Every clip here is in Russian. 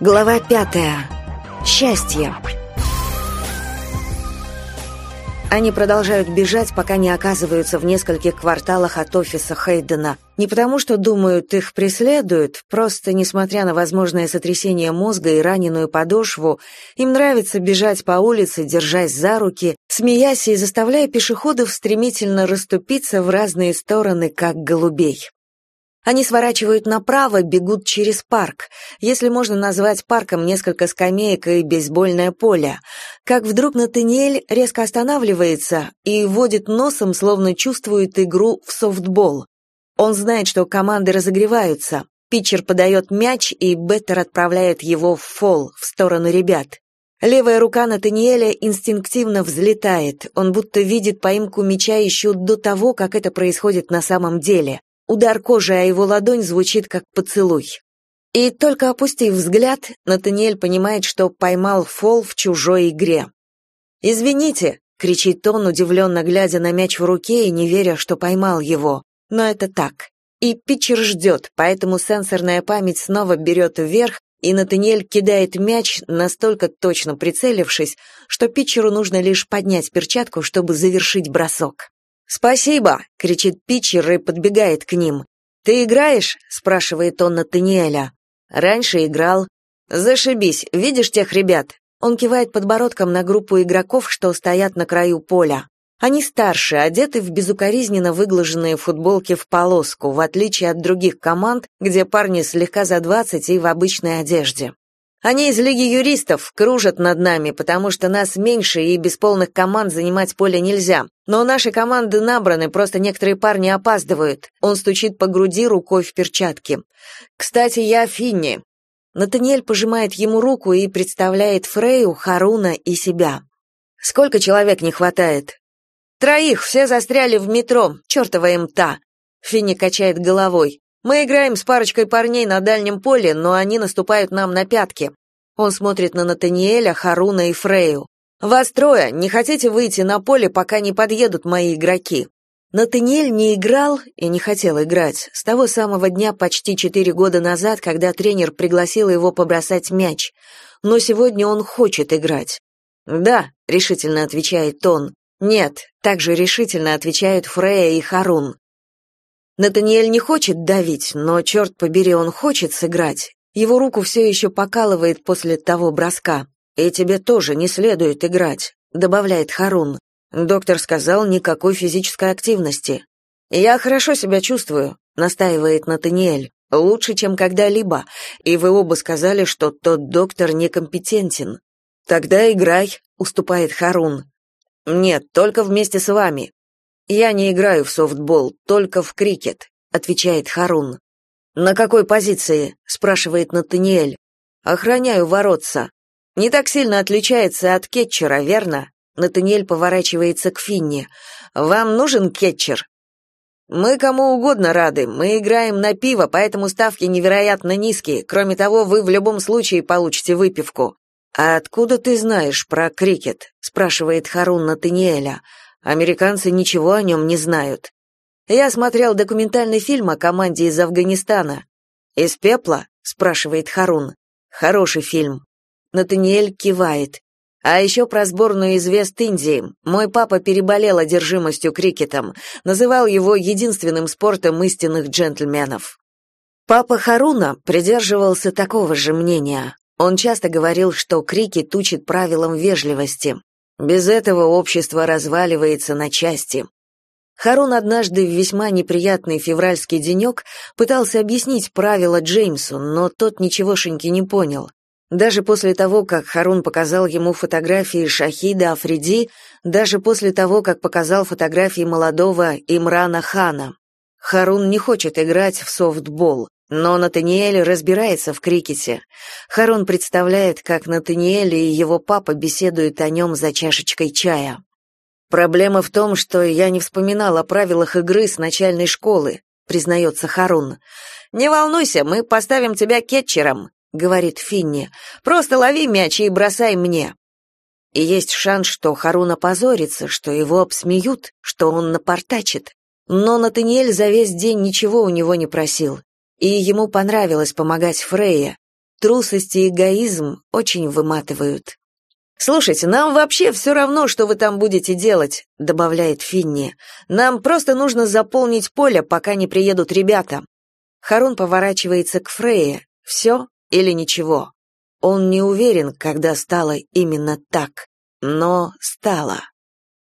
Глава пятая. Счастье. Они продолжают бежать, пока не оказываются в нескольких кварталах от офиса Хейдена. Не потому, что думают, их преследуют, просто, несмотря на возможное сотрясение мозга и раненую подошву, им нравится бежать по улице, держась за руки, смеясь и заставляя пешеходов стремительно расступиться в разные стороны, как голубей. Они сворачивают направо, бегут через парк. Если можно назвать парком несколько скамеек и бейсбольное поле. Как вдруг Натаниэль резко останавливается и водит носом, словно чувствует игру в софтбол. Он знает, что команды разогреваются. Питчер подает мяч, и Беттер отправляет его в фол, в сторону ребят. Левая рука Натаниэля инстинктивно взлетает. Он будто видит поимку мяча еще до того, как это происходит на самом деле. Удар кожи о его ладонь звучит как поцелуй. И только опустив взгляд, Натаниэль понимает, что поймал фол в чужой игре. «Извините», — кричит он, удивленно глядя на мяч в руке и не веря, что поймал его. Но это так. И питчер ждет, поэтому сенсорная память снова берет вверх, и Натаниэль кидает мяч, настолько точно прицелившись, что питчеру нужно лишь поднять перчатку, чтобы завершить бросок. «Спасибо!» — кричит питчер и подбегает к ним. «Ты играешь?» — спрашивает он Натаниэля. «Раньше играл». «Зашибись, видишь тех ребят?» Он кивает подбородком на группу игроков, что стоят на краю поля. Они старше, одеты в безукоризненно выглаженные футболки в полоску, в отличие от других команд, где парни слегка за двадцать и в обычной одежде. Они из Лиги юристов кружат над нами, потому что нас меньше и без полных команд занимать поле нельзя. Но наши команды набраны, просто некоторые парни опаздывают. Он стучит по груди рукой в перчатке. Кстати, я Финни. Натаниэль пожимает ему руку и представляет Фрейю, Харуна и себя. Сколько человек не хватает? Троих, все застряли в метро. Чёртова имта. Финни качает головой. Мы играем с парочкой парней на дальнем поле, но они наступают нам на пятки. Он смотрит на Натаниэля, Харуна и Фрею. Вас трое, не хотите выйти на поле, пока не подъедут мои игроки? Натаниэль не играл и не хотел играть с того самого дня почти четыре года назад, когда тренер пригласил его побросать мяч. Но сегодня он хочет играть. «Да», — решительно отвечает он. «Нет», — также решительно отвечают Фрея и Харун. Натаниэль не хочет давить, но, черт побери, он хочет сыграть. Его руку все еще покалывает после того броска. «И тебе тоже не следует играть», — добавляет Харун. Доктор сказал, никакой физической активности. «Я хорошо себя чувствую», — настаивает Натаниэль. «Лучше, чем когда-либо. И вы оба сказали, что тот доктор некомпетентен». «Тогда играй», — уступает Харун. «Нет, только вместе с вами. «Я не играю в софтбол, только в крикет», — отвечает Харун. «На какой позиции?» — спрашивает Натаниэль. «Охраняю воротца. Не так сильно отличается от кетчера, верно?» Натаниэль поворачивается к Финни. «Вам нужен кетчер?» «Мы кому угодно рады. Мы играем на пиво, поэтому ставки невероятно низкие. Кроме того, вы в любом случае получите выпивку». «А откуда ты знаешь про крикет?» — спрашивает Харун Натаниэля. Американцы ничего о нем не знают. Я смотрел документальный фильм о команде из Афганистана. Из пепла? спрашивает Харун. Хороший фильм. Натаниэль кивает. А еще про сборную из Вест-Индии. Мой папа переболел одержимостью крикетом, называл его единственным спортом истинных джентльменов. Папа Харуна придерживался такого же мнения. Он часто говорил, что крикет учит правилам вежливости. Без этого общество разваливается на части. Харун однажды в весьма неприятный февральский денек пытался объяснить правила Джеймсу, но тот ничегошеньки не понял. Даже после того, как Харун показал ему фотографии Шахида Африди, даже после того, как показал фотографии молодого Имрана Хана. Харун не хочет играть в софтбол. Но Натаниэль разбирается в крикете. Харон представляет, как Натаниэль и его папа беседуют о нем за чашечкой чая. «Проблема в том, что я не вспоминал о правилах игры с начальной школы», признается Харун. «Не волнуйся, мы поставим тебя кетчером», — говорит Финни. «Просто лови мяч и бросай мне». И есть шанс, что Харун опозорится, что его обсмеют, что он напортачит. Но Натаниэль за весь день ничего у него не просил, и ему понравилось помогать Фрейе. Трусость и эгоизм очень выматывают. «Слушайте, нам вообще все равно, что вы там будете делать», — добавляет Финни. «Нам просто нужно заполнить поле, пока не приедут ребята». Харун поворачивается к Фрейе. «Все или ничего?» Он не уверен, когда стало именно так, но стало.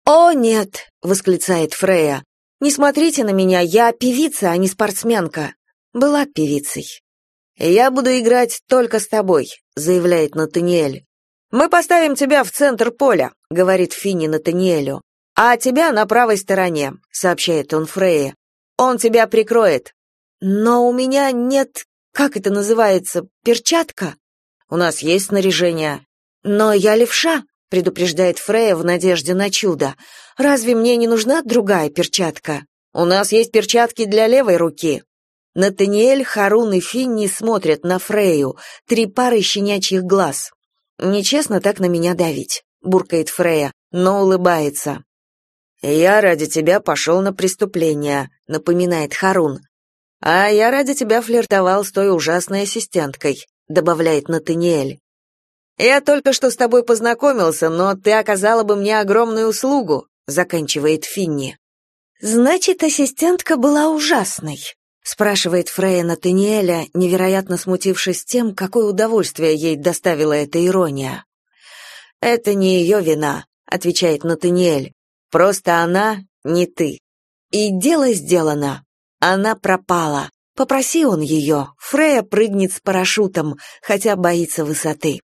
«О, нет!» — восклицает Фрея. «Не смотрите на меня, я певица, а не спортсменка». Была певицей. «Я буду играть только с тобой», — заявляет Натаниэль. «Мы поставим тебя в центр поля», — говорит Финни Натаниэлю. «А тебя на правой стороне», — сообщает он Фрейе. «Он тебя прикроет». «Но у меня нет... Как это называется? Перчатка?» У нас есть снаряжение. Но я левша, предупреждает Фрея в надежде на чудо. Разве мне не нужна другая перчатка? У нас есть перчатки для левой руки. Натаниэль, Харун и Финни смотрят на Фрею, три пары щенячьих глаз. Нечестно так на меня давить, буркает Фрея, но улыбается. Я ради тебя пошел на преступление, напоминает Харун. А я ради тебя флиртовал с той ужасной ассистенткой добавляет Натаниэль. Я только что с тобой познакомился, но ты оказала бы мне огромную услугу, заканчивает Финни. Значит, ассистентка была ужасной, спрашивает Фрея Натаниэля, невероятно смутившись тем, какое удовольствие ей доставила эта ирония. Это не ее вина, отвечает Натаниэль. Просто она не ты. И дело сделано. Она пропала. Попроси он ее, Фрея прыгнет с парашютом, хотя боится высоты.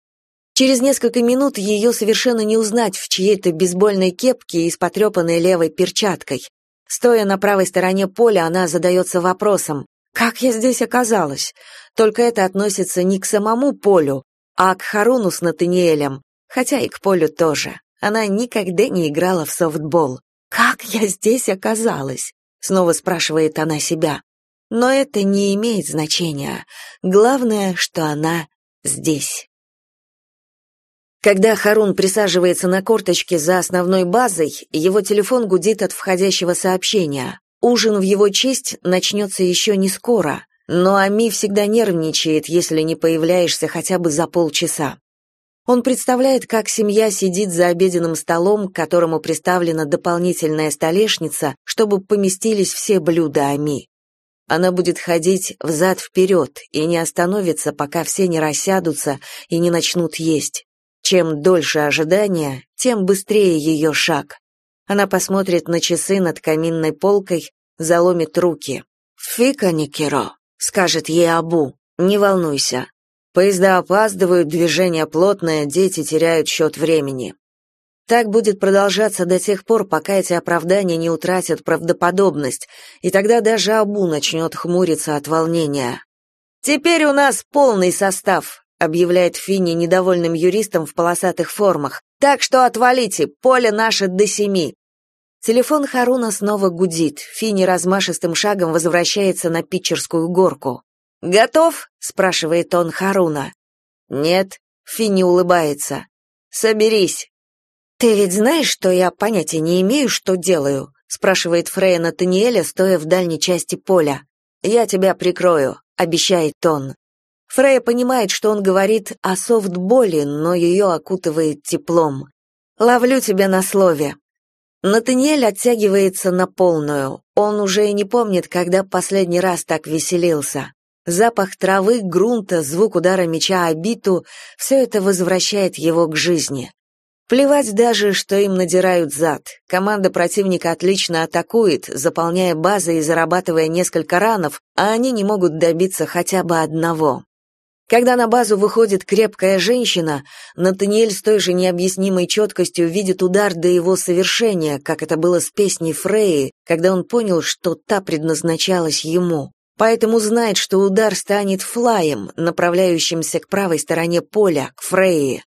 Через несколько минут ее совершенно не узнать в чьей-то бейсбольной кепке и с потрепанной левой перчаткой. Стоя на правой стороне поля, она задается вопросом, как я здесь оказалась? Только это относится не к самому полю, а к Харуну с Натаниэлем, хотя и к полю тоже. Она никогда не играла в софтбол. «Как я здесь оказалась?» — снова спрашивает она себя. Но это не имеет значения. Главное, что она здесь. Когда Харун присаживается на корточке за основной базой, его телефон гудит от входящего сообщения. Ужин в его честь начнется еще не скоро, но Ами всегда нервничает, если не появляешься хотя бы за полчаса. Он представляет, как семья сидит за обеденным столом, к которому приставлена дополнительная столешница, чтобы поместились все блюда Ами. Она будет ходить взад-вперед и не остановится, пока все не рассядутся и не начнут есть. Чем дольше ожидания, тем быстрее ее шаг. Она посмотрит на часы над каминной полкой, заломит руки. «Фика, Никеро», — скажет ей Абу, — «не волнуйся. Поезда опаздывают, движение плотное, дети теряют счет времени. Так будет продолжаться до тех пор, пока эти оправдания не утратят правдоподобность, и тогда даже Абу начнет хмуриться от волнения. «Теперь у нас полный состав», — объявляет Финни недовольным юристом в полосатых формах. «Так что отвалите, поле наше до семи». Телефон Харуна снова гудит. Финни размашистым шагом возвращается на питчерскую горку. «Готов?» — спрашивает он Харуна. «Нет», — Финни улыбается. «Соберись, «Ты ведь знаешь, что я понятия не имею, что делаю?» — спрашивает Фрея Натаниэля, стоя в дальней части поля. «Я тебя прикрою», — обещает он. Фрея понимает, что он говорит о софтболе, но ее окутывает теплом. «Ловлю тебя на слове». Натаниэль оттягивается на полную. Он уже и не помнит, когда последний раз так веселился. Запах травы, грунта, звук удара мяча о биту — все это возвращает его к жизни. Плевать даже, что им надирают зад. Команда противника отлично атакует, заполняя базы и зарабатывая несколько ранов, а они не могут добиться хотя бы одного. Когда на базу выходит крепкая женщина, Натаниэль с той же необъяснимой четкостью видит удар до его совершения, как это было с песней Фреи, когда он понял, что та предназначалась ему. Поэтому знает, что удар станет флаем, направляющимся к правой стороне поля, к Фрейе.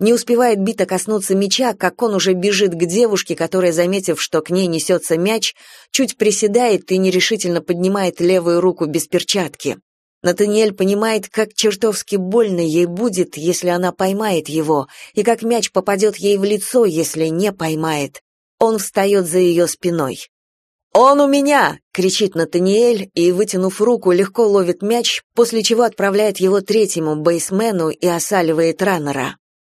Не успевает бита коснуться мяча, как он уже бежит к девушке, которая, заметив, что к ней несется мяч, чуть приседает и нерешительно поднимает левую руку без перчатки. Натаниэль понимает, как чертовски больно ей будет, если она поймает его, и как мяч попадет ей в лицо, если не поймает. Он встает за ее спиной. «Он у меня!» — кричит Натаниэль и, вытянув руку, легко ловит мяч, после чего отправляет его третьему бейсмену и осаливает раннера.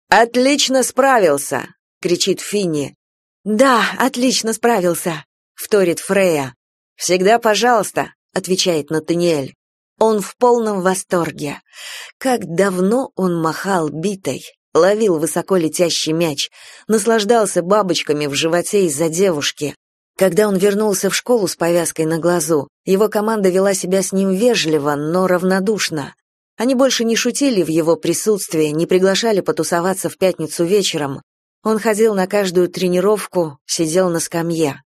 «Отлично справился!» — кричит Финни. «Да, отлично справился!» — вторит Фрея. «Всегда пожалуйста!» — отвечает Натаниэль. Он в полном восторге. Как давно он махал битой, ловил высоко летящий мяч, наслаждался бабочками в животе из-за девушки, когда он вернулся в школу с повязкой на глазу, его команда вела себя с ним вежливо, но равнодушно. Они больше не шутили в его присутствии, не приглашали потусоваться в пятницу вечером. Он ходил на каждую тренировку, сидел на скамье.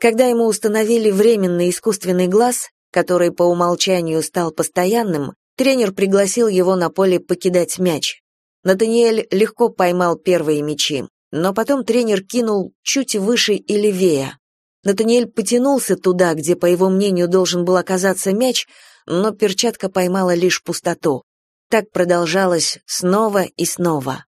Когда ему установили временный искусственный глаз, который по умолчанию стал постоянным, тренер пригласил его на поле покидать мяч. Натаниэль легко поймал первые мячи, но потом тренер кинул чуть выше и левее. Натаниэль потянулся туда, где, по его мнению, должен был оказаться мяч, но перчатка поймала лишь пустоту. Так продолжалось снова и снова.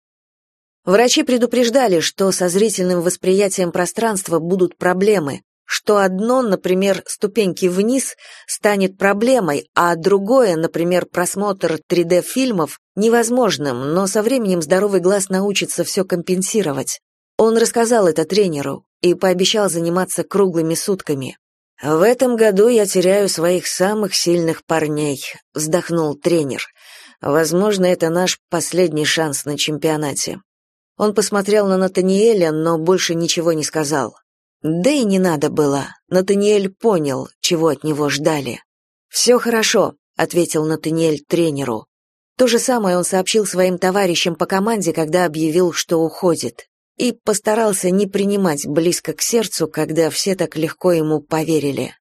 Врачи предупреждали, что со зрительным восприятием пространства будут проблемы, что одно, например, ступеньки вниз, станет проблемой, а другое, например, просмотр 3D-фильмов, невозможным, но со временем здоровый глаз научится все компенсировать. Он рассказал это тренеру и пообещал заниматься круглыми сутками. В этом году я теряю своих самых сильных парней, вздохнул тренер. Возможно, это наш последний шанс на чемпионате. Он посмотрел на Натаниэля, но больше ничего не сказал. Да и не надо было. Натаниэль понял, чего от него ждали. «Все хорошо», — ответил Натаниэль тренеру. То же самое он сообщил своим товарищам по команде, когда объявил, что уходит и постарался не принимать близко к сердцу, когда все так легко ему поверили.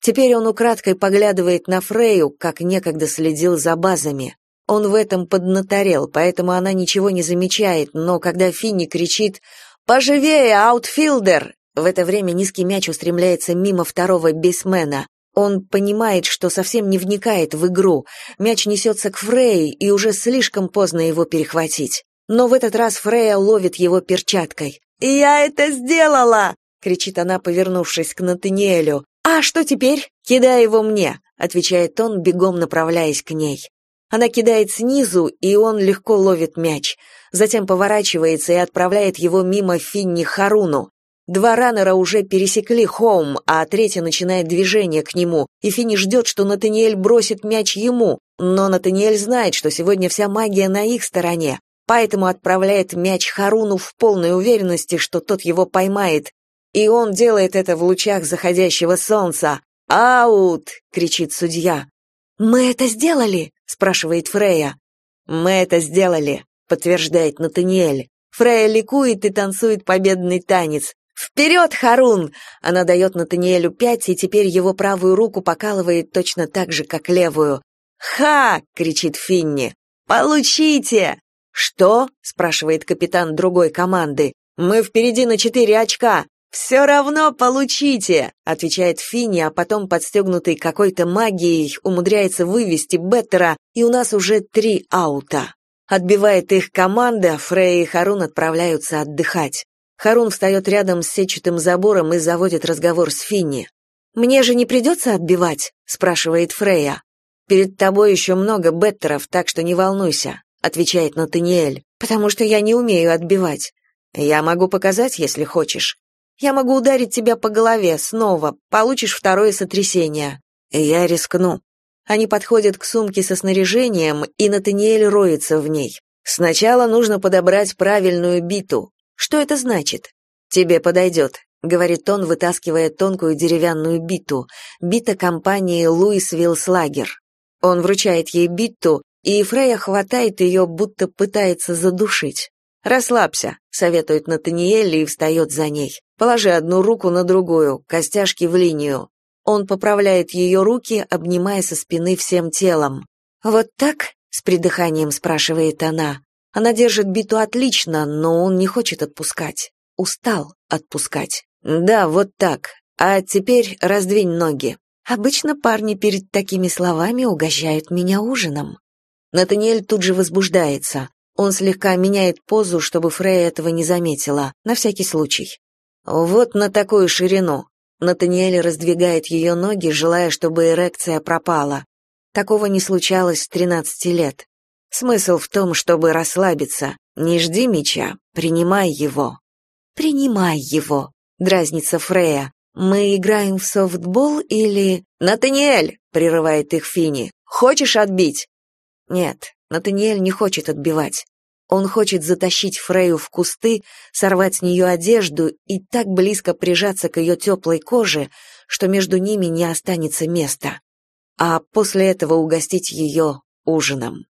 Теперь он украдкой поглядывает на Фрею, как некогда следил за базами. Он в этом поднаторел, поэтому она ничего не замечает, но когда Финни кричит «Поживее, аутфилдер!», в это время низкий мяч устремляется мимо второго бейсмена. Он понимает, что совсем не вникает в игру. Мяч несется к Фрее, и уже слишком поздно его перехватить. Но в этот раз Фрея ловит его перчаткой. «Я это сделала!» — кричит она, повернувшись к Натаниэлю. «А что теперь? Кидай его мне!» — отвечает он, бегом направляясь к ней. Она кидает снизу, и он легко ловит мяч. Затем поворачивается и отправляет его мимо Финни Харуну. Два раннера уже пересекли холм, а третий начинает движение к нему, и Финни ждет, что Натаниэль бросит мяч ему. Но Натаниэль знает, что сегодня вся магия на их стороне поэтому отправляет мяч Харуну в полной уверенности, что тот его поймает, и он делает это в лучах заходящего солнца. «Аут!» — кричит судья. «Мы это сделали?» — спрашивает Фрея. «Мы это сделали», — подтверждает Натаниэль. Фрея ликует и танцует победный танец. «Вперед, Харун!» Она дает Натаниэлю пять, и теперь его правую руку покалывает точно так же, как левую. «Ха!» — кричит Финни. «Получите!» «Что?» — спрашивает капитан другой команды. «Мы впереди на четыре очка». «Все равно получите», — отвечает Финни, а потом, подстегнутый какой-то магией, умудряется вывести Беттера, и у нас уже три аута. Отбивает их команда, Фрей и Харун отправляются отдыхать. Харун встает рядом с сетчатым забором и заводит разговор с Финни. «Мне же не придется отбивать?» — спрашивает Фрея. «Перед тобой еще много беттеров, так что не волнуйся отвечает Натаниэль, потому что я не умею отбивать. Я могу показать, если хочешь. Я могу ударить тебя по голове снова, получишь второе сотрясение. Я рискну. Они подходят к сумке со снаряжением, и Натаниэль роется в ней. Сначала нужно подобрать правильную биту. Что это значит? Тебе подойдет», — говорит он, вытаскивая тонкую деревянную биту, бита компании Луис Вилслагер. Он вручает ей биту, и Фрея хватает ее, будто пытается задушить. «Расслабься», — советует Натаниэль и встает за ней. «Положи одну руку на другую, костяшки в линию». Он поправляет ее руки, обнимая со спины всем телом. «Вот так?» — с придыханием спрашивает она. Она держит биту отлично, но он не хочет отпускать. Устал отпускать. «Да, вот так. А теперь раздвинь ноги». Обычно парни перед такими словами угощают меня ужином. Натаниэль тут же возбуждается. Он слегка меняет позу, чтобы Фрея этого не заметила, на всякий случай. Вот на такую ширину. Натаниэль раздвигает ее ноги, желая, чтобы эрекция пропала. Такого не случалось с 13 лет. Смысл в том, чтобы расслабиться. Не жди меча, принимай его. Принимай его, дразнится Фрея. Мы играем в софтбол или... Натаниэль, прерывает их Фини. Хочешь отбить? Нет, Натаниэль не хочет отбивать. Он хочет затащить Фрею в кусты, сорвать с нее одежду и так близко прижаться к ее теплой коже, что между ними не останется места. А после этого угостить ее ужином.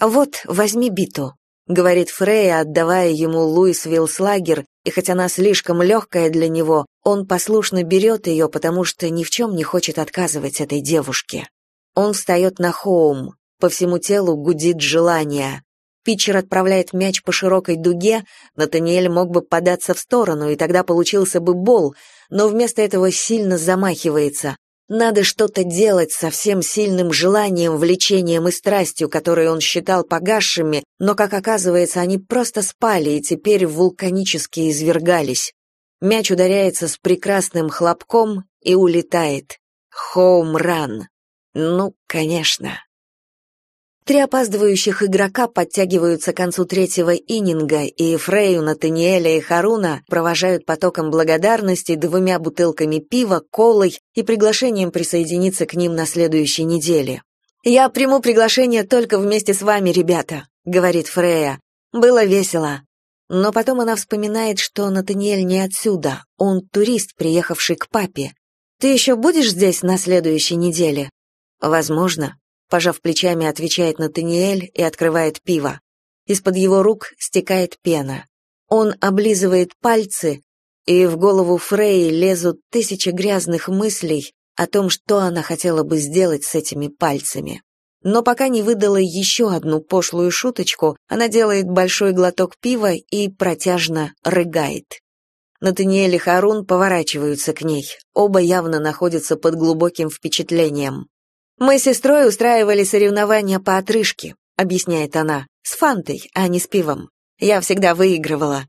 «Вот, возьми биту», — говорит Фрея, отдавая ему Луис Вилслагер, и хоть она слишком легкая для него, он послушно берет ее, потому что ни в чем не хочет отказывать этой девушке. Он встает на хоум, по всему телу гудит желание. Питчер отправляет мяч по широкой дуге, Натаниэль мог бы податься в сторону, и тогда получился бы бол, но вместо этого сильно замахивается. Надо что-то делать со всем сильным желанием, влечением и страстью, которые он считал погасшими, но, как оказывается, они просто спали и теперь вулканически извергались. Мяч ударяется с прекрасным хлопком и улетает. Хоум-ран. Ну, конечно. Три опаздывающих игрока подтягиваются к концу третьего ининга, и Фрейю, Натаниэля и Харуна провожают потоком благодарности двумя бутылками пива, колой и приглашением присоединиться к ним на следующей неделе. «Я приму приглашение только вместе с вами, ребята», — говорит Фрея. «Было весело». Но потом она вспоминает, что Натаниэль не отсюда, он турист, приехавший к папе. «Ты еще будешь здесь на следующей неделе?» «Возможно», Пожав плечами, отвечает Натаниэль и открывает пиво. Из-под его рук стекает пена. Он облизывает пальцы, и в голову Фрей лезут тысячи грязных мыслей о том, что она хотела бы сделать с этими пальцами. Но пока не выдала еще одну пошлую шуточку, она делает большой глоток пива и протяжно рыгает. Натаниэль и Харун поворачиваются к ней. Оба явно находятся под глубоким впечатлением. Мы с сестрой устраивали соревнования по отрыжке, объясняет она, с фантой, а не с пивом. Я всегда выигрывала.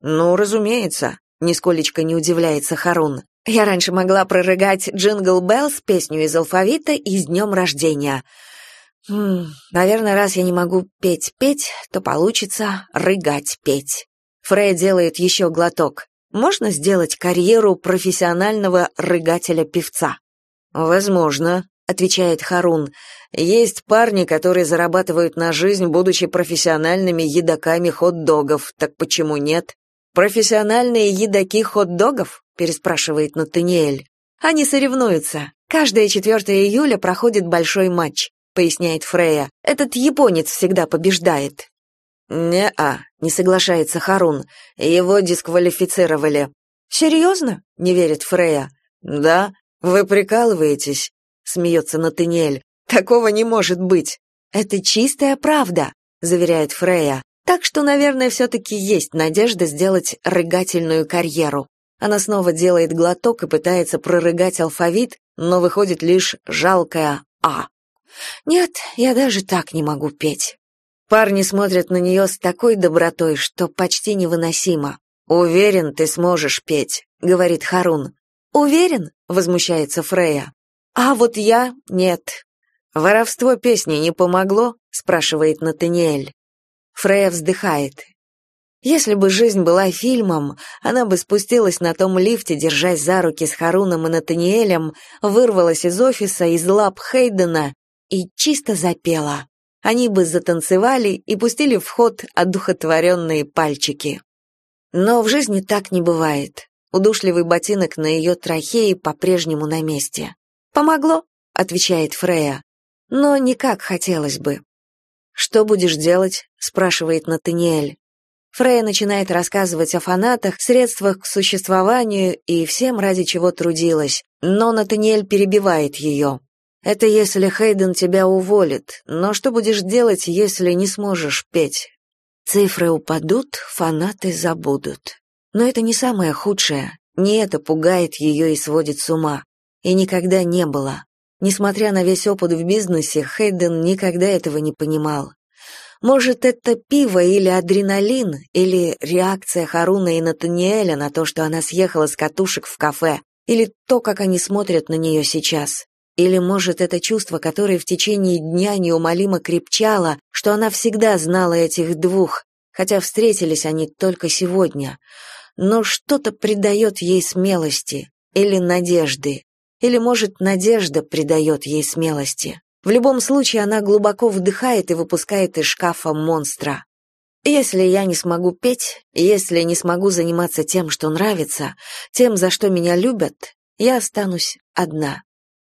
Ну, разумеется, нисколечко не удивляется Харун. Я раньше могла прорыгать «Jingle Bells» песню из алфавита и с днем рождения. Хм, наверное, раз я не могу петь-петь, то получится рыгать-петь. Фрей делает еще глоток. Можно сделать карьеру профессионального рыгателя-певца? Возможно, отвечает Харун. Есть парни, которые зарабатывают на жизнь, будучи профессиональными едоками хот-догов. Так почему нет? Профессиональные едоки хот-догов? переспрашивает Натаниэль. Они соревнуются. Каждое 4 июля проходит большой матч, поясняет Фрея. Этот японец всегда побеждает. «Не-а», — не соглашается Харун. «Его дисквалифицировали». «Серьезно?» — не верит Фрея. «Да, вы прикалываетесь смеется Натаниэль. Такого не может быть. Это чистая правда, заверяет Фрея. Так что, наверное, все-таки есть надежда сделать рыгательную карьеру. Она снова делает глоток и пытается прорыгать алфавит, но выходит лишь жалкая «а». Нет, я даже так не могу петь. Парни смотрят на нее с такой добротой, что почти невыносимо. «Уверен, ты сможешь петь», — говорит Харун. «Уверен?» — возмущается Фрея. А вот я нет. Воровство песни не помогло? спрашивает Натаниэль. Фрея вздыхает. Если бы жизнь была фильмом, она бы спустилась на том лифте, держась за руки с Харуном и Натаниэлем, вырвалась из офиса, из лап Хейдена и чисто запела. Они бы затанцевали и пустили в ход одухотворенные пальчики. Но в жизни так не бывает. Удушливый ботинок на ее трахее по-прежнему на месте. Помогло, отвечает Фрея. Но не как хотелось бы. Что будешь делать? спрашивает Натаниэль. Фрея начинает рассказывать о фанатах, средствах к существованию и всем, ради чего трудилась, но Натаниэль перебивает ее. «Это если Хейден тебя уволит, но что будешь делать, если не сможешь петь?» Цифры упадут, фанаты забудут. Но это не самое худшее, не это пугает ее и сводит с ума. И никогда не было. Несмотря на весь опыт в бизнесе, Хейден никогда этого не понимал. Может, это пиво или адреналин, или реакция Харуна и Натаниэля на то, что она съехала с катушек в кафе, или то, как они смотрят на нее сейчас. Или, может, это чувство, которое в течение дня неумолимо крепчало, что она всегда знала этих двух, хотя встретились они только сегодня. Но что-то придает ей смелости или надежды. Или, может, надежда придает ей смелости. В любом случае, она глубоко вдыхает и выпускает из шкафа монстра. Если я не смогу петь, если не смогу заниматься тем, что нравится, тем, за что меня любят, я останусь одна.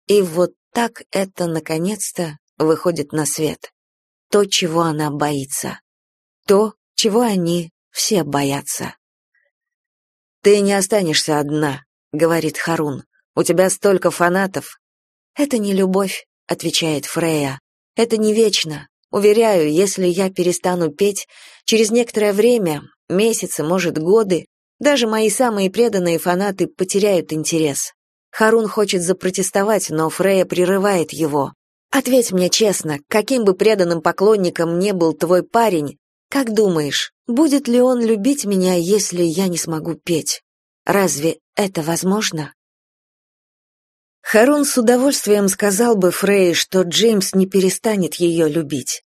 И вот так это, наконец-то, выходит на свет. То, чего она боится. То, чего они все боятся. «Ты не останешься одна», — говорит Харун. «У тебя столько фанатов». «Это не любовь», — отвечает Фрея. «Это не вечно. Уверяю, если я перестану петь, через некоторое время, месяцы, может, годы, даже мои самые преданные фанаты потеряют интерес. Харун хочет запротестовать, но Фрея прерывает его. «Ответь мне честно, каким бы преданным поклонником не был твой парень, как думаешь, будет ли он любить меня, если я не смогу петь? Разве это возможно?» Харун с удовольствием сказал бы Фрей, что Джеймс не перестанет ее любить.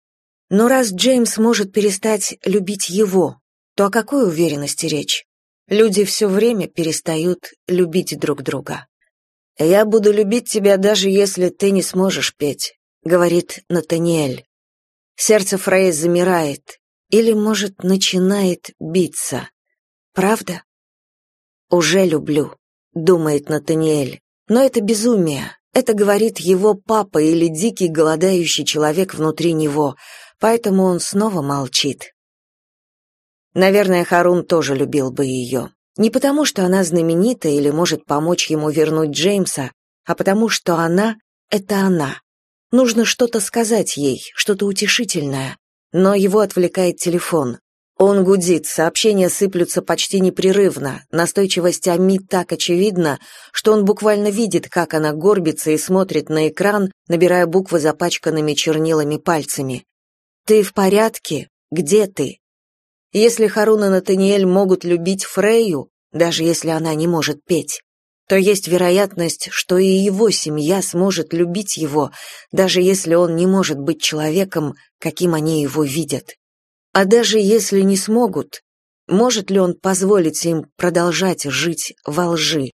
Но раз Джеймс может перестать любить его, то о какой уверенности речь? Люди все время перестают любить друг друга. «Я буду любить тебя, даже если ты не сможешь петь», — говорит Натаниэль. Сердце Фрей замирает, или, может, начинает биться. Правда? «Уже люблю», — думает Натаниэль. Но это безумие. Это говорит его папа или дикий голодающий человек внутри него, поэтому он снова молчит. Наверное, Харун тоже любил бы ее. Не потому, что она знаменита или может помочь ему вернуть Джеймса, а потому, что она — это она. Нужно что-то сказать ей, что-то утешительное. Но его отвлекает телефон. Он гудит, сообщения сыплются почти непрерывно, настойчивость Ами так очевидна, что он буквально видит, как она горбится и смотрит на экран, набирая буквы запачканными чернилами пальцами. «Ты в порядке? Где ты?» Если Харун и Натаниэль могут любить Фрейю, даже если она не может петь, то есть вероятность, что и его семья сможет любить его, даже если он не может быть человеком, каким они его видят. А даже если не смогут, может ли он позволить им продолжать жить во лжи?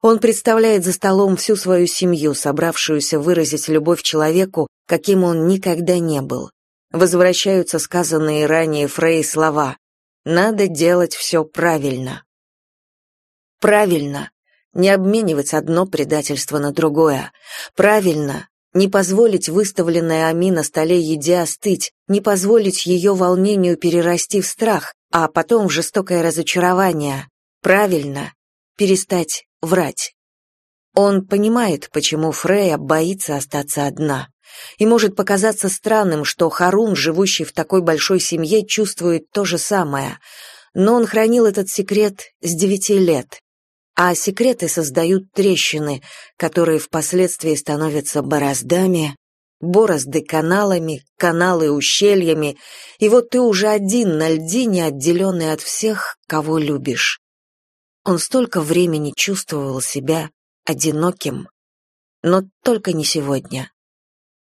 Он представляет за столом всю свою семью, собравшуюся выразить любовь человеку, каким он никогда не был возвращаются сказанные ранее Фрей слова «надо делать все правильно». Правильно, не обменивать одно предательство на другое. Правильно, не позволить выставленной Ами на столе еде остыть, не позволить ее волнению перерасти в страх, а потом в жестокое разочарование. Правильно, перестать врать. Он понимает, почему Фрея боится остаться одна. И может показаться странным, что Харун, живущий в такой большой семье, чувствует то же самое. Но он хранил этот секрет с девяти лет. А секреты создают трещины, которые впоследствии становятся бороздами, борозды каналами, каналы ущельями, и вот ты уже один на льдине, отделенный от всех, кого любишь. Он столько времени чувствовал себя одиноким, но только не сегодня.